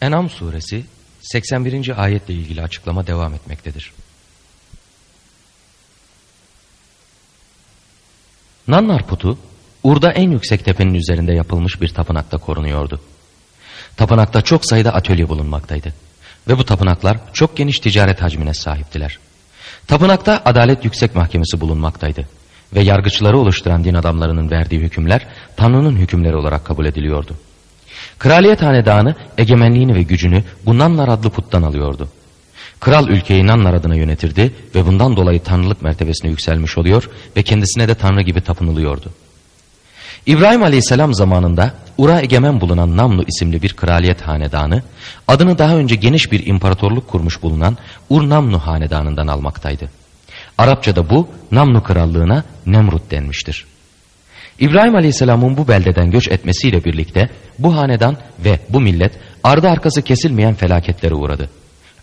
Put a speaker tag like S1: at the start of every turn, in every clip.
S1: Enam suresi 81. ayetle ilgili açıklama devam etmektedir. Nannar putu Ur'da en yüksek tepenin üzerinde yapılmış bir tapınakta korunuyordu. Tapınakta çok sayıda atölye bulunmaktaydı. Ve bu tapınaklar çok geniş ticaret hacmine sahiptiler. Tapınakta Adalet Yüksek Mahkemesi bulunmaktaydı. Ve yargıçları oluşturan din adamlarının verdiği hükümler Tanrı'nın hükümleri olarak kabul ediliyordu. Kraliyet hanedanı egemenliğini ve gücünü bu Nannar adlı puttan alıyordu. Kral ülkeyi Nannar adına yönetirdi ve bundan dolayı tanrılık mertebesine yükselmiş oluyor ve kendisine de tanrı gibi tapınılıyordu. İbrahim Aleyhisselam zamanında Ura egemen bulunan Namlu isimli bir kraliyet hanedanı adını daha önce geniş bir imparatorluk kurmuş bulunan Ur-Namnu hanedanından almaktaydı. Arapçada bu Namlu krallığına Nemrut denmiştir. İbrahim Aleyhisselam'ın bu beldeden göç etmesiyle birlikte bu hanedan ve bu millet ardı arkası kesilmeyen felaketlere uğradı.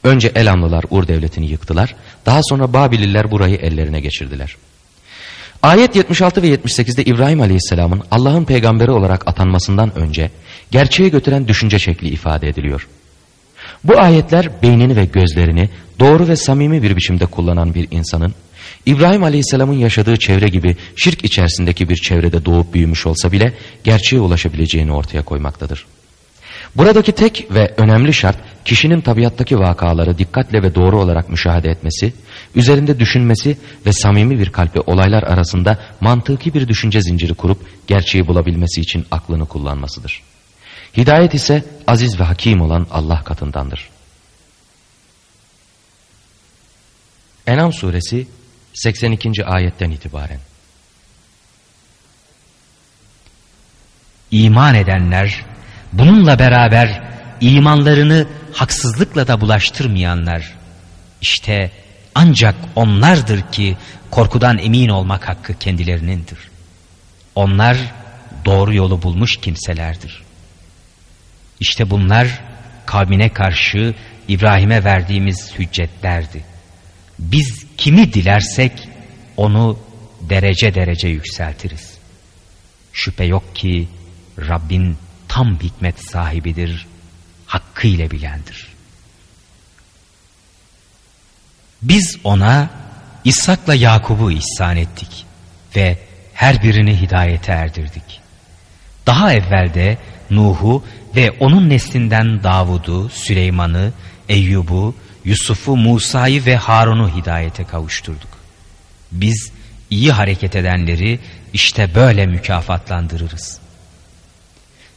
S1: Önce Elamlılar Ur devletini yıktılar, daha sonra Babililler burayı ellerine geçirdiler. Ayet 76 ve 78'de İbrahim Aleyhisselam'ın Allah'ın peygamberi olarak atanmasından önce gerçeğe götüren düşünce şekli ifade ediliyor. Bu ayetler beynini ve gözlerini doğru ve samimi bir biçimde kullanan bir insanın İbrahim Aleyhisselam'ın yaşadığı çevre gibi şirk içerisindeki bir çevrede doğup büyümüş olsa bile gerçeğe ulaşabileceğini ortaya koymaktadır. Buradaki tek ve önemli şart kişinin tabiattaki vakaları dikkatle ve doğru olarak müşahede etmesi, üzerinde düşünmesi ve samimi bir kalple olaylar arasında mantıki bir düşünce zinciri kurup gerçeği bulabilmesi için aklını kullanmasıdır. Hidayet ise aziz ve hakim olan Allah katındandır. Enam suresi 82. ayetten itibaren.
S2: İman edenler, bununla beraber imanlarını haksızlıkla da bulaştırmayanlar, işte ancak onlardır ki korkudan emin olmak hakkı kendilerinindir. Onlar doğru yolu bulmuş kimselerdir. İşte bunlar kavmine karşı İbrahim'e verdiğimiz hüccetlerdi. Biz kimi dilersek onu derece derece yükseltiriz. Şüphe yok ki Rabbin tam hikmet sahibidir, hakkıyla bilendir. Biz ona İshak'la Yakub'u ihsan ettik ve her birini hidayete erdirdik. Daha evvelde Nuh'u ve onun neslinden Davud'u, Süleyman'ı, Eyyub'u, Yusuf'u, Musa'yı ve Harun'u hidayete kavuşturduk. Biz iyi hareket edenleri işte böyle mükafatlandırırız.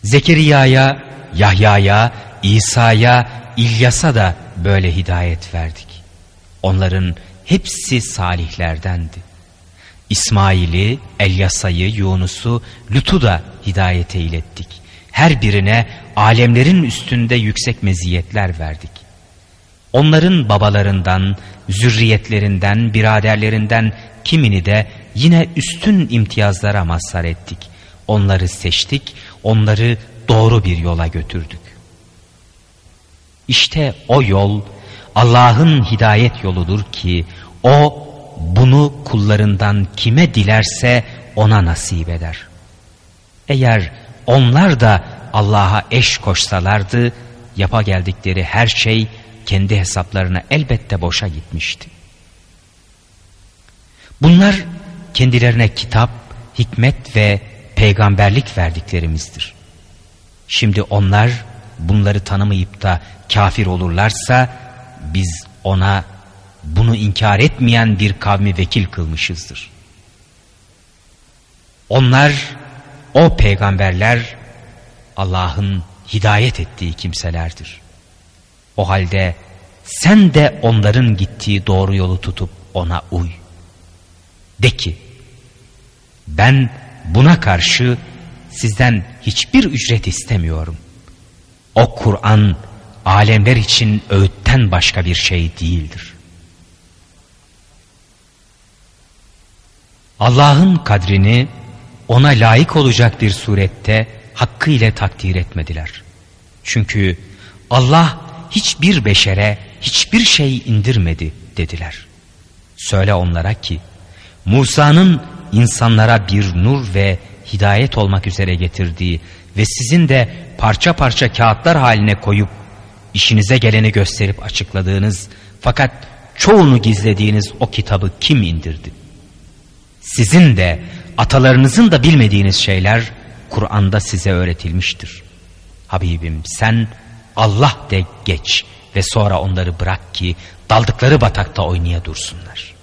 S2: Zekeriya'ya, Yahya'ya, İsa'ya, İlyas'a da böyle hidayet verdik. Onların hepsi salihlerdendi. İsmail'i, Elyasa'yı, Yunus'u, Lut'u da hidayete ilettik. Her birine alemlerin üstünde yüksek meziyetler verdik. Onların babalarından, zürriyetlerinden, biraderlerinden kimini de yine üstün imtiyazlara mazhar ettik. Onları seçtik, onları doğru bir yola götürdük. İşte o yol Allah'ın hidayet yoludur ki o bunu kullarından kime dilerse ona nasip eder. Eğer onlar da Allah'a eş koşsalardı yapa geldikleri her şey kendi hesaplarına elbette boşa gitmişti. Bunlar kendilerine kitap, hikmet ve peygamberlik verdiklerimizdir. Şimdi onlar bunları tanımayıp da kafir olurlarsa biz ona bunu inkar etmeyen bir kavmi vekil kılmışızdır. Onlar, o peygamberler Allah'ın hidayet ettiği kimselerdir. O halde sen de onların gittiği doğru yolu tutup ona uy. De ki, ben buna karşı sizden hiçbir ücret istemiyorum. O Kur'an alemler için öğütten başka bir şey değildir. Allah'ın kadrini ona layık olacak bir surette hakkı ile takdir etmediler. Çünkü Allah hiçbir beşere hiçbir şey indirmedi dediler. Söyle onlara ki Musa'nın insanlara bir nur ve hidayet olmak üzere getirdiği ve sizin de parça parça kağıtlar haline koyup işinize geleni gösterip açıkladığınız fakat çoğunu gizlediğiniz o kitabı kim indirdi? Sizin de atalarınızın da bilmediğiniz şeyler Kur'an'da size öğretilmiştir. Habibim sen Allah de geç ve sonra onları bırak ki daldıkları batakta oynaya dursunlar.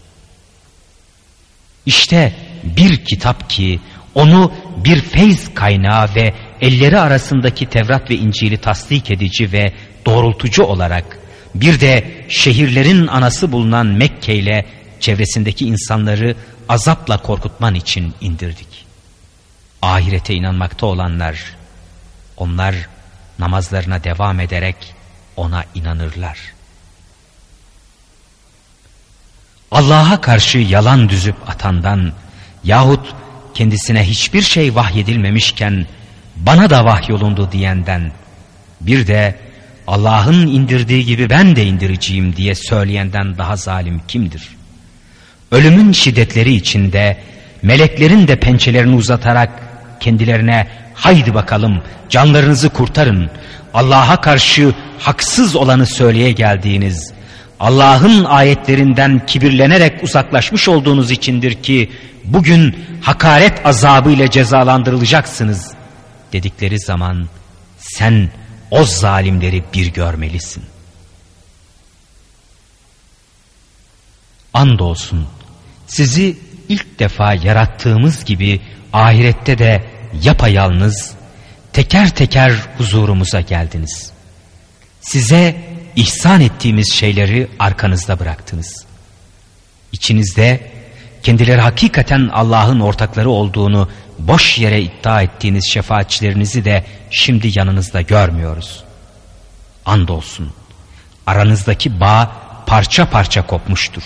S2: İşte bir kitap ki onu bir feyz kaynağı ve elleri arasındaki Tevrat ve İncil'i tasdik edici ve doğrultucu olarak bir de şehirlerin anası bulunan Mekke ile çevresindeki insanları azapla korkutman için indirdik. Ahirete inanmakta olanlar, onlar namazlarına devam ederek ona inanırlar. Allah'a karşı yalan düzüp atandan yahut kendisine hiçbir şey vahyedilmemişken bana da vahyolundu diyenden bir de Allah'ın indirdiği gibi ben de indireceğim diye söyleyenden daha zalim kimdir? Ölümün şiddetleri içinde meleklerin de pençelerini uzatarak kendilerine haydi bakalım canlarınızı kurtarın Allah'a karşı haksız olanı söyleye geldiğiniz Allah'ın ayetlerinden kibirlenerek uzaklaşmış olduğunuz içindir ki bugün hakaret azabı ile cezalandırılacaksınız dedikleri zaman sen o zalimleri bir görmelisin. Andolsun sizi ilk defa yarattığımız gibi ahirette de yapayalnız teker teker huzurumuza geldiniz. Size ihsan ettiğimiz şeyleri arkanızda bıraktınız. İçinizde kendileri hakikaten Allah'ın ortakları olduğunu boş yere iddia ettiğiniz şefaatçilerinizi de şimdi yanınızda görmüyoruz. Andolsun aranızdaki bağ parça parça kopmuştur.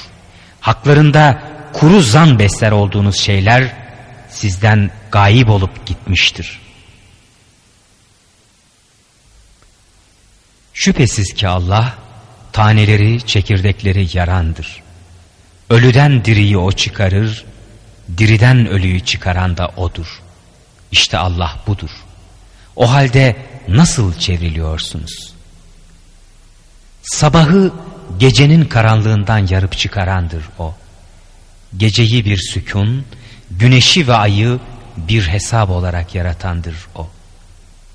S2: Haklarında kuru zan besler olduğunuz şeyler sizden gayip olup gitmiştir. Şüphesiz ki Allah taneleri çekirdekleri yarandır. Ölüden diriyi o çıkarır, diriden ölüyü çıkaran da odur. İşte Allah budur. O halde nasıl çevriliyorsunuz? Sabahı gecenin karanlığından yarıp çıkarandır o. Geceyi bir sükun, güneşi ve ayı bir hesap olarak yaratandır o.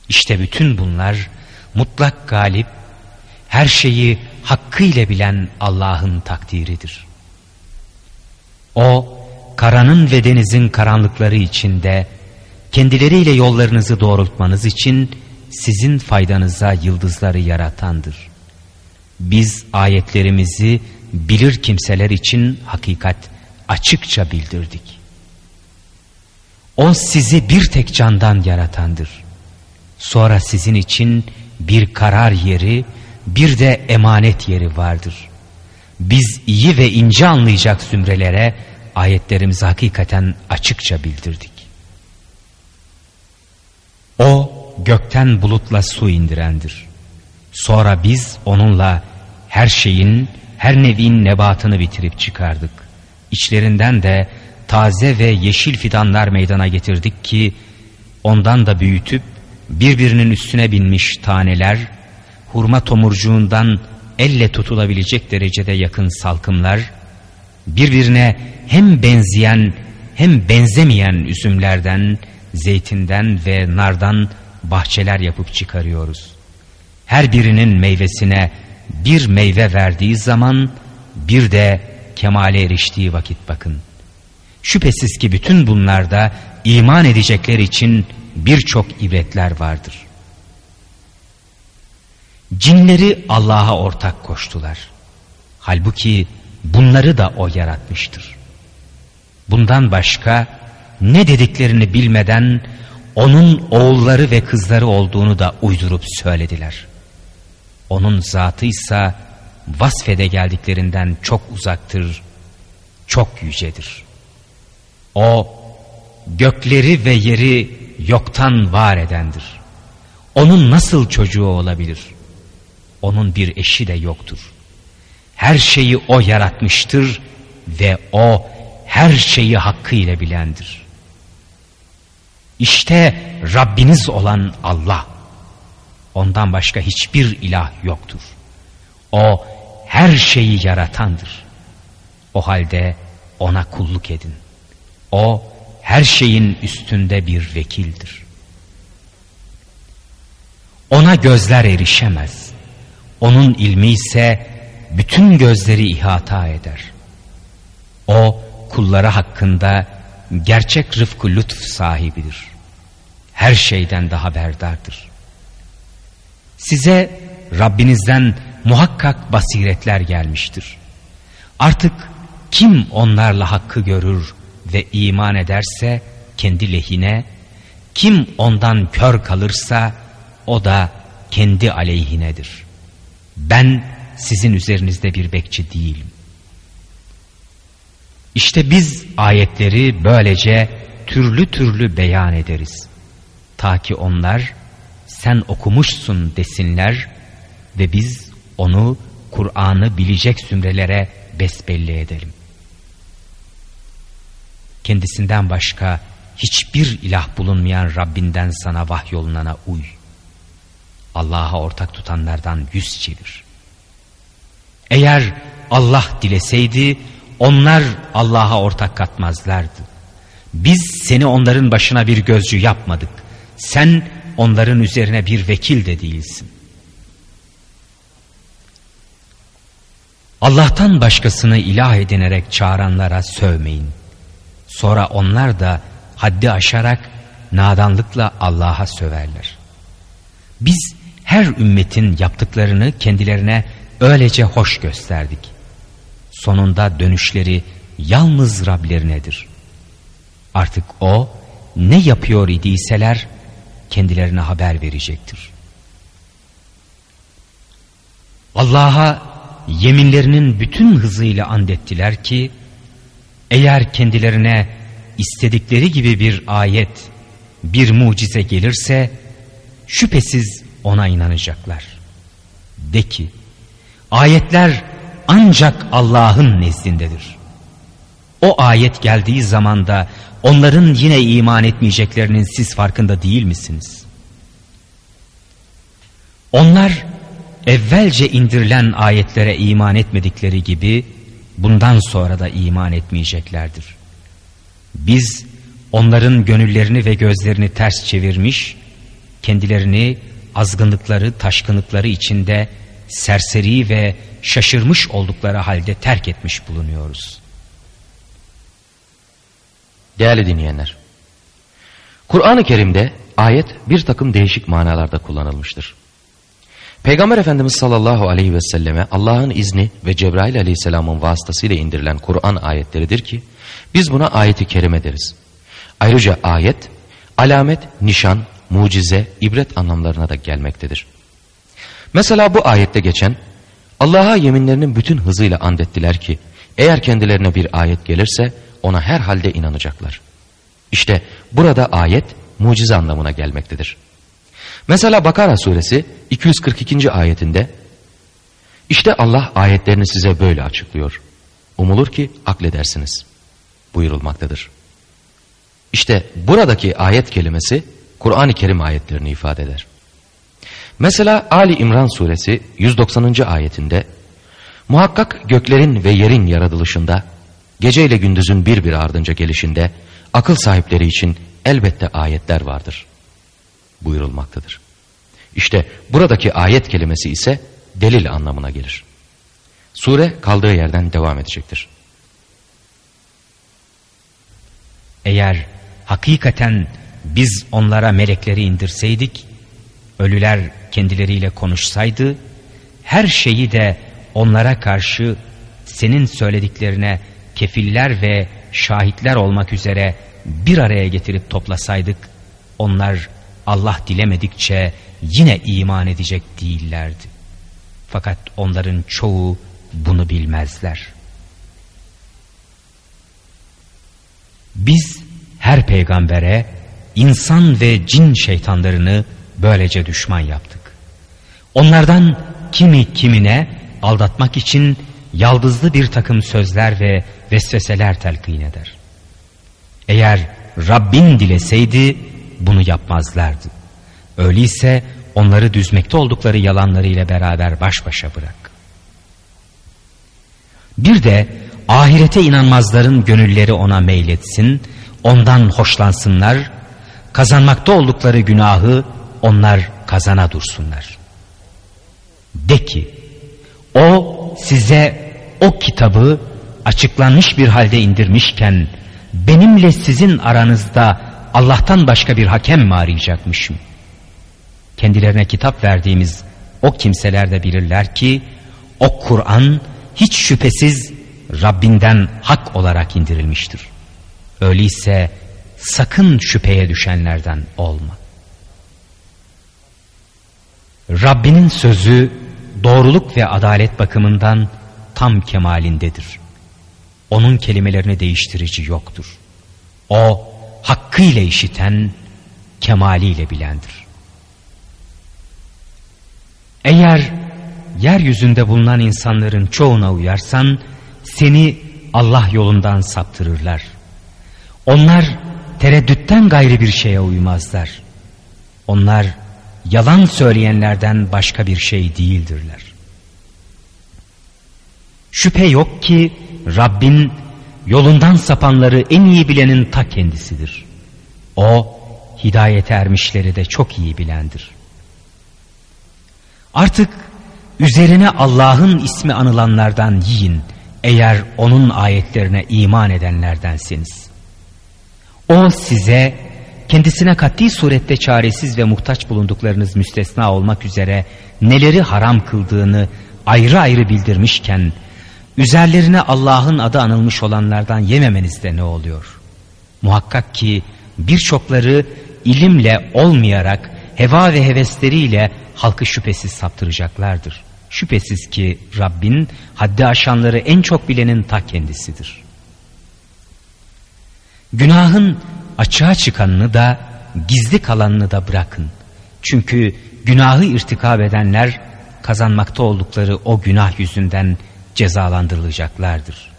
S2: İşte bütün bunlar mutlak galip, her şeyi hakkıyla bilen Allah'ın takdiridir. O, karanın ve denizin karanlıkları içinde, kendileriyle yollarınızı doğrultmanız için sizin faydanıza yıldızları yaratandır. Biz ayetlerimizi bilir kimseler için hakikat açıkça bildirdik. O sizi bir tek candan yaratandır. Sonra sizin için bir karar yeri, bir de emanet yeri vardır. Biz iyi ve ince anlayacak zümrelere ayetlerimizi hakikaten açıkça bildirdik. O gökten bulutla su indirendir. Sonra biz onunla her şeyin, her nevin nebatını bitirip çıkardık. İçlerinden de taze ve yeşil fidanlar meydana getirdik ki ondan da büyütüp birbirinin üstüne binmiş taneler, hurma tomurcuğundan elle tutulabilecek derecede yakın salkımlar, birbirine hem benzeyen hem benzemeyen üzümlerden, zeytinden ve nardan bahçeler yapıp çıkarıyoruz. Her birinin meyvesine bir meyve verdiği zaman bir de kemale eriştiği vakit bakın. Şüphesiz ki bütün bunlarda iman edecekler için birçok ibretler vardır. Cinleri Allah'a ortak koştular. Halbuki bunları da O yaratmıştır. Bundan başka ne dediklerini bilmeden onun oğulları ve kızları olduğunu da uydurup söylediler. Onun zatı ise vasfede geldiklerinden çok uzaktır, çok yücedir. O gökleri ve yeri yoktan var edendir. Onun nasıl çocuğu olabilir? Onun bir eşi de yoktur. Her şeyi O yaratmıştır ve O her şeyi hakkıyla bilendir. İşte Rabbiniz olan Allah. Ondan başka hiçbir ilah yoktur. O her şeyi yaratandır. O halde ona kulluk edin. O her şeyin üstünde bir vekildir. Ona gözler erişemez. Onun ilmi ise bütün gözleri ihata eder. O kulları hakkında gerçek rıfkı lütf sahibidir. Her şeyden de haberdardır. Size Rabbinizden muhakkak basiretler gelmiştir. Artık kim onlarla hakkı görür ve iman ederse kendi lehine, kim ondan kör kalırsa o da kendi aleyhinedir. Ben sizin üzerinizde bir bekçi değilim. İşte biz ayetleri böylece türlü türlü beyan ederiz. Ta ki onlar sen okumuşsun desinler ve biz onu Kur'an'ı bilecek zümrelere besbelli edelim. Kendisinden başka hiçbir ilah bulunmayan Rabbinden sana vahyolunana uy. Allah'a ortak tutanlardan yüz çevir. Eğer Allah dileseydi onlar Allah'a ortak katmazlardı. Biz seni onların başına bir gözcü yapmadık. Sen onların üzerine bir vekil de değilsin. Allah'tan başkasını ilah edinerek çağıranlara sövmeyin. Sonra onlar da haddi aşarak nadanlıkla Allah'a söverler. Biz her ümmetin yaptıklarını kendilerine öylece hoş gösterdik. Sonunda dönüşleri yalnız Rablerinedir. Artık O ne yapıyor idiyseler kendilerine haber verecektir. Allah'a yeminlerinin bütün hızıyla andettiler ki eğer kendilerine istedikleri gibi bir ayet, bir mucize gelirse şüphesiz ona inanacaklar. De ki ayetler ancak Allah'ın nezdindedir. O ayet geldiği zaman da onların yine iman etmeyeceklerinin siz farkında değil misiniz? Onlar evvelce indirilen ayetlere iman etmedikleri gibi bundan sonra da iman etmeyeceklerdir. Biz onların gönüllerini ve gözlerini ters çevirmiş, kendilerini azgınlıkları, taşkınlıkları içinde serseri ve şaşırmış oldukları halde terk etmiş bulunuyoruz.
S1: Değerli dinleyenler, Kur'an-ı Kerim'de ayet bir takım değişik manalarda kullanılmıştır. Peygamber Efendimiz sallallahu aleyhi ve selleme Allah'ın izni ve Cebrail aleyhisselamın vasıtasıyla indirilen Kur'an ayetleridir ki biz buna ayeti kerime deriz. Ayrıca ayet, alamet, nişan, mucize, ibret anlamlarına da gelmektedir. Mesela bu ayette geçen Allah'a yeminlerinin bütün hızıyla andettiler ki eğer kendilerine bir ayet gelirse ona her halde inanacaklar. İşte burada ayet mucize anlamına gelmektedir. Mesela Bakara suresi 242. ayetinde işte Allah ayetlerini size böyle açıklıyor. Umulur ki akledersiniz buyurulmaktadır. İşte buradaki ayet kelimesi Kur'an-ı Kerim ayetlerini ifade eder. Mesela Ali İmran suresi 190. ayetinde muhakkak göklerin ve yerin yaratılışında gece ile gündüzün bir bir ardınca gelişinde akıl sahipleri için elbette ayetler vardır buyurulmaktadır. İşte buradaki ayet kelimesi ise delil anlamına gelir. Sure kaldığı yerden devam edecektir.
S2: Eğer hakikaten biz onlara melekleri indirseydik, ölüler kendileriyle konuşsaydı, her şeyi de onlara karşı senin söylediklerine kefiller ve şahitler olmak üzere bir araya getirip toplasaydık, onlar Allah dilemedikçe yine iman edecek değillerdi. Fakat onların çoğu bunu bilmezler. Biz her peygambere insan ve cin şeytanlarını böylece düşman yaptık. Onlardan kimi kimine aldatmak için yaldızlı bir takım sözler ve vesveseler telkin eder. Eğer Rabbin dileseydi bunu yapmazlardı. Öyleyse onları düzmekte oldukları yalanlarıyla beraber baş başa bırak. Bir de ahirete inanmazların gönülleri ona meyletsin, ondan hoşlansınlar, kazanmakta oldukları günahı onlar kazana dursunlar. De ki, o size o kitabı açıklanmış bir halde indirmişken, benimle sizin aranızda Allah'tan başka bir hakem mi arayacakmışım? Kendilerine kitap verdiğimiz o kimseler de bilirler ki, o Kur'an hiç şüphesiz Rabbinden hak olarak indirilmiştir. Öyleyse sakın şüpheye düşenlerden olma. Rabbinin sözü doğruluk ve adalet bakımından tam kemalindedir. Onun kelimelerini değiştirici yoktur. O hakkıyla işiten, kemaliyle bilendir. Eğer yeryüzünde bulunan insanların çoğuna uyarsan, seni Allah yolundan saptırırlar. Onlar tereddütten gayrı bir şeye uymazlar. Onlar yalan söyleyenlerden başka bir şey değildirler. Şüphe yok ki Rabbin yolundan sapanları en iyi bilenin ta kendisidir. O hidayete ermişleri de çok iyi bilendir. Artık üzerine Allah'ın ismi anılanlardan yiyin eğer onun ayetlerine iman edenlerdensiniz. O size kendisine katli surette çaresiz ve muhtaç bulunduklarınız müstesna olmak üzere neleri haram kıldığını ayrı ayrı bildirmişken üzerlerine Allah'ın adı anılmış olanlardan yememenizde ne oluyor? Muhakkak ki birçokları ilimle olmayarak heva ve hevesleriyle halkı şüphesiz saptıracaklardır. Şüphesiz ki Rabbin haddi aşanları en çok bilenin ta kendisidir. Günahın açığa çıkanını da gizli kalanını da bırakın. Çünkü günahı irtikab edenler kazanmakta oldukları o günah yüzünden cezalandırılacaklardır.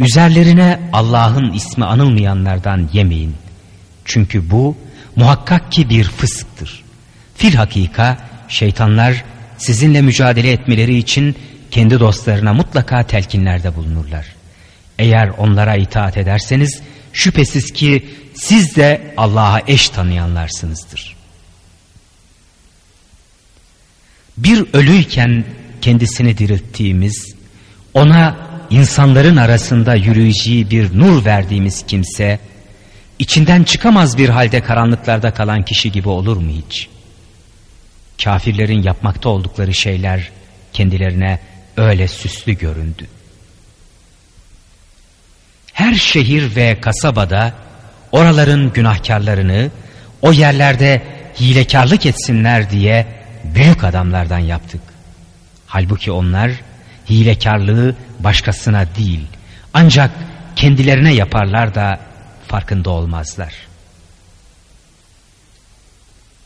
S2: Üzerlerine Allah'ın ismi anılmayanlardan yemeyin. Çünkü bu muhakkak ki bir fısktır. Fil hakika şeytanlar sizinle mücadele etmeleri için kendi dostlarına mutlaka telkinlerde bulunurlar. Eğer onlara itaat ederseniz şüphesiz ki siz de Allah'a eş tanıyanlarsınızdır. Bir ölüyken kendisini dirilttiğimiz, ona insanların arasında yürüyeceği bir nur verdiğimiz kimse, içinden çıkamaz bir halde karanlıklarda kalan kişi gibi olur mu hiç? Kafirlerin yapmakta oldukları şeyler kendilerine öyle süslü göründü. Her şehir ve kasabada oraların günahkarlarını o yerlerde hilekarlık etsinler diye büyük adamlardan yaptık. Halbuki onlar hilekarlığı başkasına değil ancak kendilerine yaparlar da farkında olmazlar.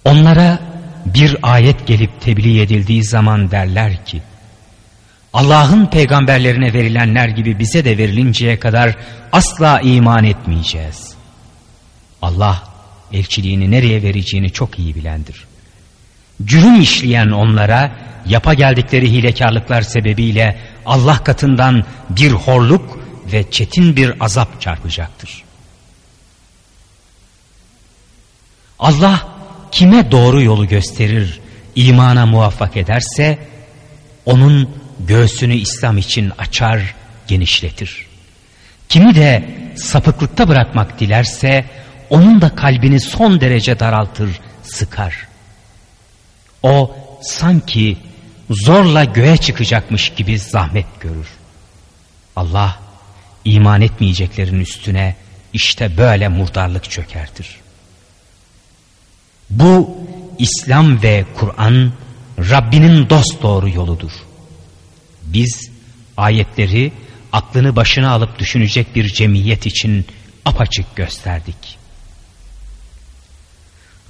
S2: Onlara bir ayet gelip tebliğ edildiği zaman derler ki Allah'ın peygamberlerine verilenler gibi bize de verilinceye kadar asla iman etmeyeceğiz. Allah elçiliğini nereye vereceğini çok iyi bilendir. Cürüm işleyen onlara yapa geldikleri hilekarlıklar sebebiyle Allah katından bir horluk ve çetin bir azap çarpacaktır. Allah kime doğru yolu gösterir, imana muvaffak ederse onun göğsünü İslam için açar, genişletir. Kimi de sapıklıkta bırakmak dilerse onun da kalbini son derece daraltır, sıkar. O sanki zorla göğe çıkacakmış gibi zahmet görür. Allah iman etmeyeceklerin üstüne işte böyle murdarlık çökertir. Bu İslam ve Kur'an Rabbinin dost doğru yoludur. Biz ayetleri aklını başına alıp düşünecek bir cemiyet için apaçık gösterdik.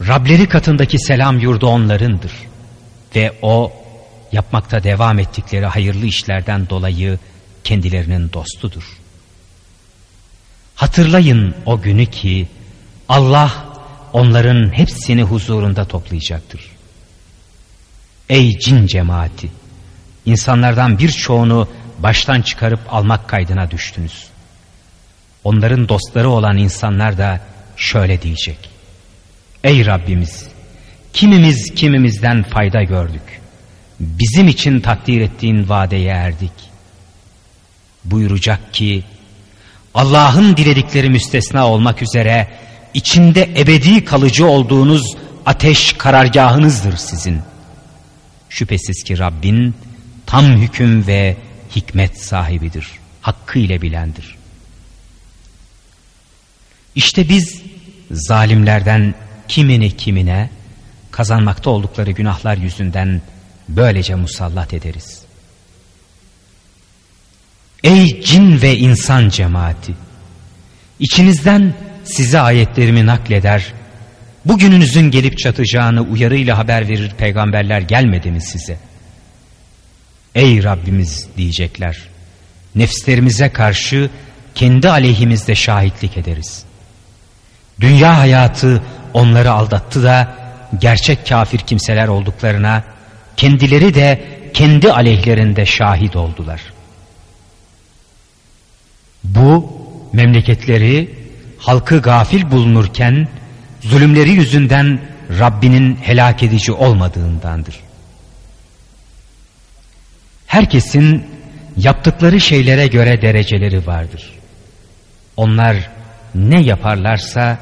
S2: Rableri katındaki selam yurdu onlarındır ve o yapmakta devam ettikleri hayırlı işlerden dolayı kendilerinin dostudur. Hatırlayın o günü ki Allah onların hepsini huzurunda toplayacaktır. Ey cin cemaati! İnsanlardan birçoğunu baştan çıkarıp almak kaydına düştünüz. Onların dostları olan insanlar da şöyle diyecek. Ey Rabbimiz! Kimimiz kimimizden fayda gördük. Bizim için takdir ettiğin vadeye erdik. Buyuracak ki, Allah'ın diledikleri müstesna olmak üzere içinde ebedi kalıcı olduğunuz ateş karargahınızdır sizin. Şüphesiz ki Rabbin tam hüküm ve hikmet sahibidir. Hakkı ile bilendir. İşte biz zalimlerden kimini kimine kazanmakta oldukları günahlar yüzünden böylece musallat ederiz. Ey cin ve insan cemaati! İçinizden size ayetlerimi nakleder, bugününüzün gelip çatacağını uyarıyla haber verir peygamberler gelmedi mi size? Ey Rabbimiz diyecekler, nefslerimize karşı kendi aleyhimizde şahitlik ederiz. Dünya hayatı onları aldattı da gerçek kafir kimseler olduklarına kendileri de kendi aleyhlerinde şahit oldular. Bu memleketleri halkı gafil bulunurken zulümleri yüzünden Rabbinin helak edici olmadığındandır. Herkesin yaptıkları şeylere göre dereceleri vardır. Onlar ne yaparlarsa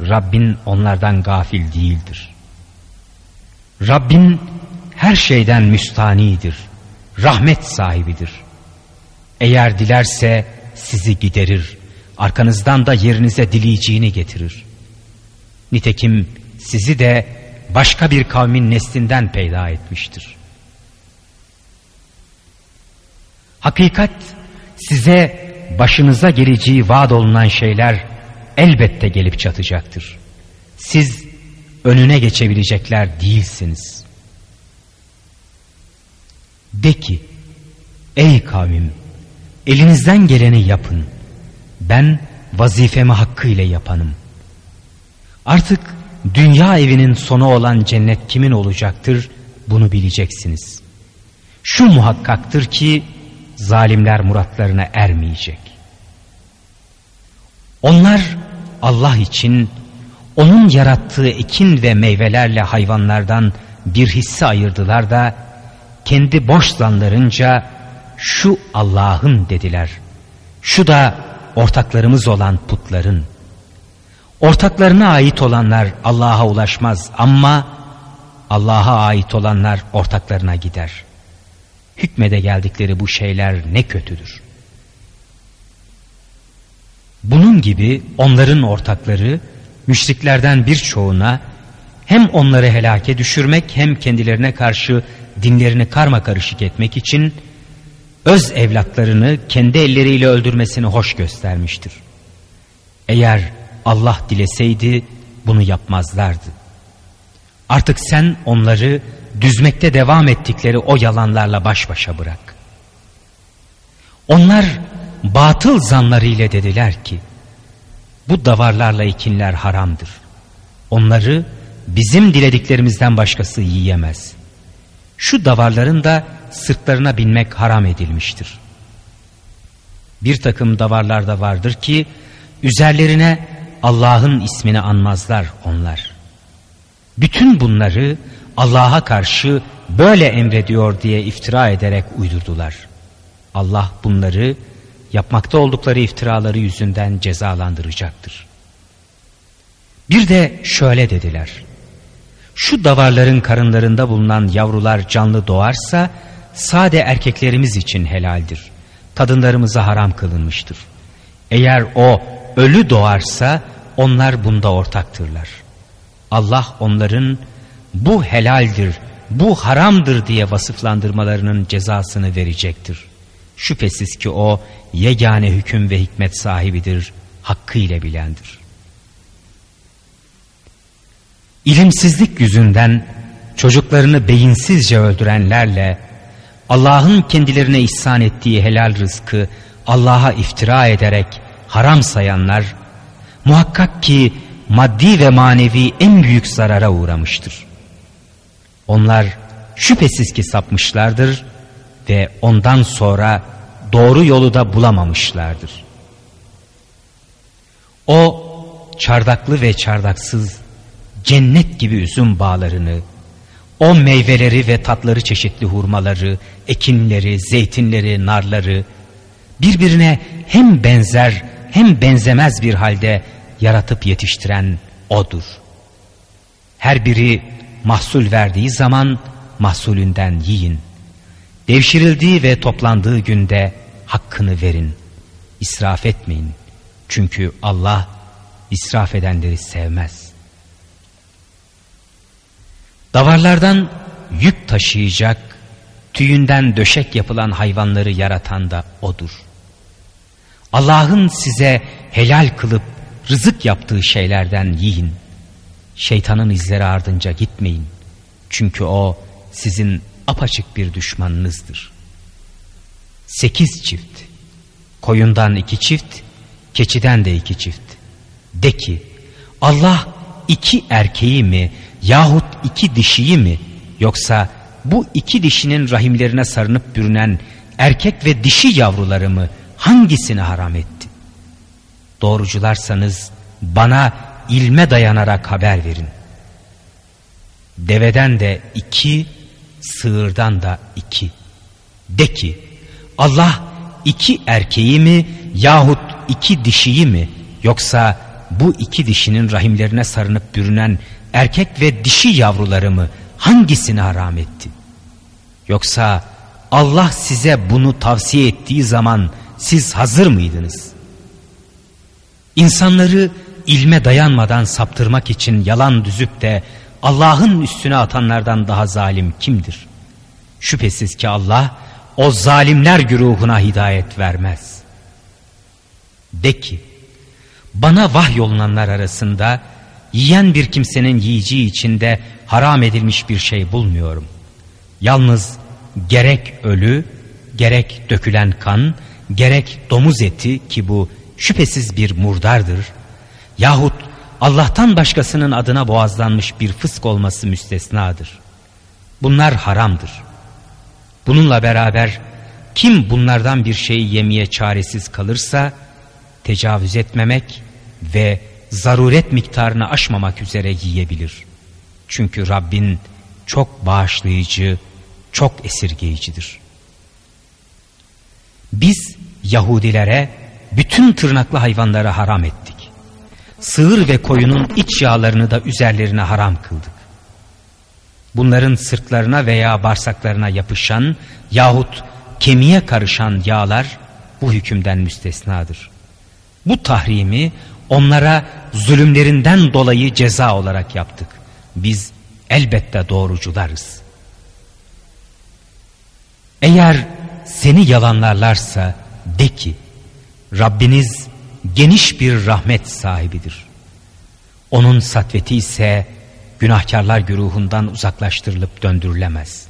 S2: Rabbin onlardan gafil değildir. Rabbin her şeyden müstanidir, rahmet sahibidir. Eğer dilerse sizi giderir, arkanızdan da yerinize dileyeceğini getirir. Nitekim sizi de başka bir kavmin neslinden peyda etmiştir. Hakikat size başınıza geleceği vaat olunan şeyler elbette gelip çatacaktır. Siz önüne geçebilecekler değilsiniz. De ki, ey kavmim, elinizden geleni yapın. Ben vazifemi hakkıyla yapanım. Artık dünya evinin sonu olan cennet kimin olacaktır bunu bileceksiniz. Şu muhakkaktır ki zalimler muratlarına ermeyecek. Onlar Allah için onun yarattığı ekin ve meyvelerle hayvanlardan bir hisse ayırdılar da kendi boş zanlarınca şu Allah'ın dediler. Şu da ortaklarımız olan putların. Ortaklarına ait olanlar Allah'a ulaşmaz ama Allah'a ait olanlar ortaklarına gider. Hükmede geldikleri bu şeyler ne kötüdür. Bunun gibi onların ortakları müşriklerden birçoğuna hem onları helake düşürmek hem kendilerine karşı dinlerini karma karışık etmek için öz evlatlarını kendi elleriyle öldürmesini hoş göstermiştir. Eğer Allah dileseydi bunu yapmazlardı. Artık sen onları düzmekte devam ettikleri o yalanlarla baş başa bırak. Onlar batıl zanlarıyla dediler ki bu davarlarla ikinler haramdır. Onları bizim dilediklerimizden başkası yiyemez. Şu davarların da sırtlarına binmek haram edilmiştir. Bir takım davarlar da vardır ki üzerlerine Allah'ın ismini anmazlar onlar. Bütün bunları Allah'a karşı böyle emrediyor diye iftira ederek uydurdular. Allah bunları yapmakta oldukları iftiraları yüzünden cezalandıracaktır. Bir de şöyle dediler. Şu davarların karınlarında bulunan yavrular canlı doğarsa sade erkeklerimiz için helaldir. Kadınlarımıza haram kılınmıştır. Eğer o ölü doğarsa onlar bunda ortaktırlar. Allah onların bu helaldir, bu haramdır diye vasıflandırmalarının cezasını verecektir. Şüphesiz ki o yegane hüküm ve hikmet sahibidir, hakkıyla bilendir. İlimsizlik yüzünden çocuklarını beyinsizce öldürenlerle Allah'ın kendilerine ihsan ettiği helal rızkı Allah'a iftira ederek haram sayanlar muhakkak ki maddi ve manevi en büyük zarara uğramıştır. Onlar şüphesiz ki sapmışlardır ve ondan sonra doğru yolu da bulamamışlardır. O çardaklı ve çardaksız cennet gibi üzüm bağlarını, o meyveleri ve tatları çeşitli hurmaları, ekinleri, zeytinleri, narları birbirine hem benzer hem benzemez bir halde yaratıp yetiştiren O'dur. Her biri mahsul verdiği zaman mahsulünden yiyin. Devşirildiği ve toplandığı günde hakkını verin. İsraf etmeyin. Çünkü Allah israf edenleri sevmez. Davarlardan yük taşıyacak, tüyünden döşek yapılan hayvanları yaratan da O'dur. Allah'ın size helal kılıp rızık yaptığı şeylerden yiyin. Şeytanın izleri ardınca gitmeyin. Çünkü o sizin apaçık bir düşmanınızdır. Sekiz çift, koyundan iki çift, keçiden de iki çift. De ki Allah iki erkeği mi yahut iki dişiyi mi yoksa bu iki dişinin rahimlerine sarınıp bürünen erkek ve dişi yavruları mı hangisini haram etti? Doğrucularsanız bana ilme dayanarak haber verin. Deveden de iki, sığırdan da iki. De ki Allah iki erkeği mi yahut iki dişiyi mi yoksa bu iki dişinin rahimlerine sarınıp bürünen erkek ve dişi yavruları mı hangisini haram etti? Yoksa Allah size bunu tavsiye ettiği zaman siz hazır mıydınız? İnsanları ilme dayanmadan saptırmak için yalan düzüp de Allah'ın üstüne atanlardan daha zalim kimdir? Şüphesiz ki Allah o zalimler güruhuna hidayet vermez. De ki bana vahyolunanlar arasında yiyen bir kimsenin yiyeceği içinde haram edilmiş bir şey bulmuyorum. Yalnız gerek ölü, gerek dökülen kan, gerek domuz eti ki bu şüphesiz bir murdardır. Yahut Allah'tan başkasının adına boğazlanmış bir fısk olması müstesnadır. Bunlar haramdır. Bununla beraber kim bunlardan bir şeyi yemeye çaresiz kalırsa tecavüz etmemek ve zaruret miktarını aşmamak üzere yiyebilir. Çünkü Rabbin çok bağışlayıcı, çok esirgeyicidir. Biz Yahudilere bütün tırnaklı hayvanları haram ettik. Sığır ve koyunun iç yağlarını da üzerlerine haram kıldık. Bunların sırtlarına veya bağırsaklarına yapışan yahut kemiğe karışan yağlar bu hükümden müstesnadır. Bu tahrimi onlara zulümlerinden dolayı ceza olarak yaptık. Biz elbette doğrucularız. Eğer seni yalanlarlarsa de ki Rabbiniz geniş bir rahmet sahibidir. Onun satveti ise günahkarlar güruhundan uzaklaştırılıp döndürülemez.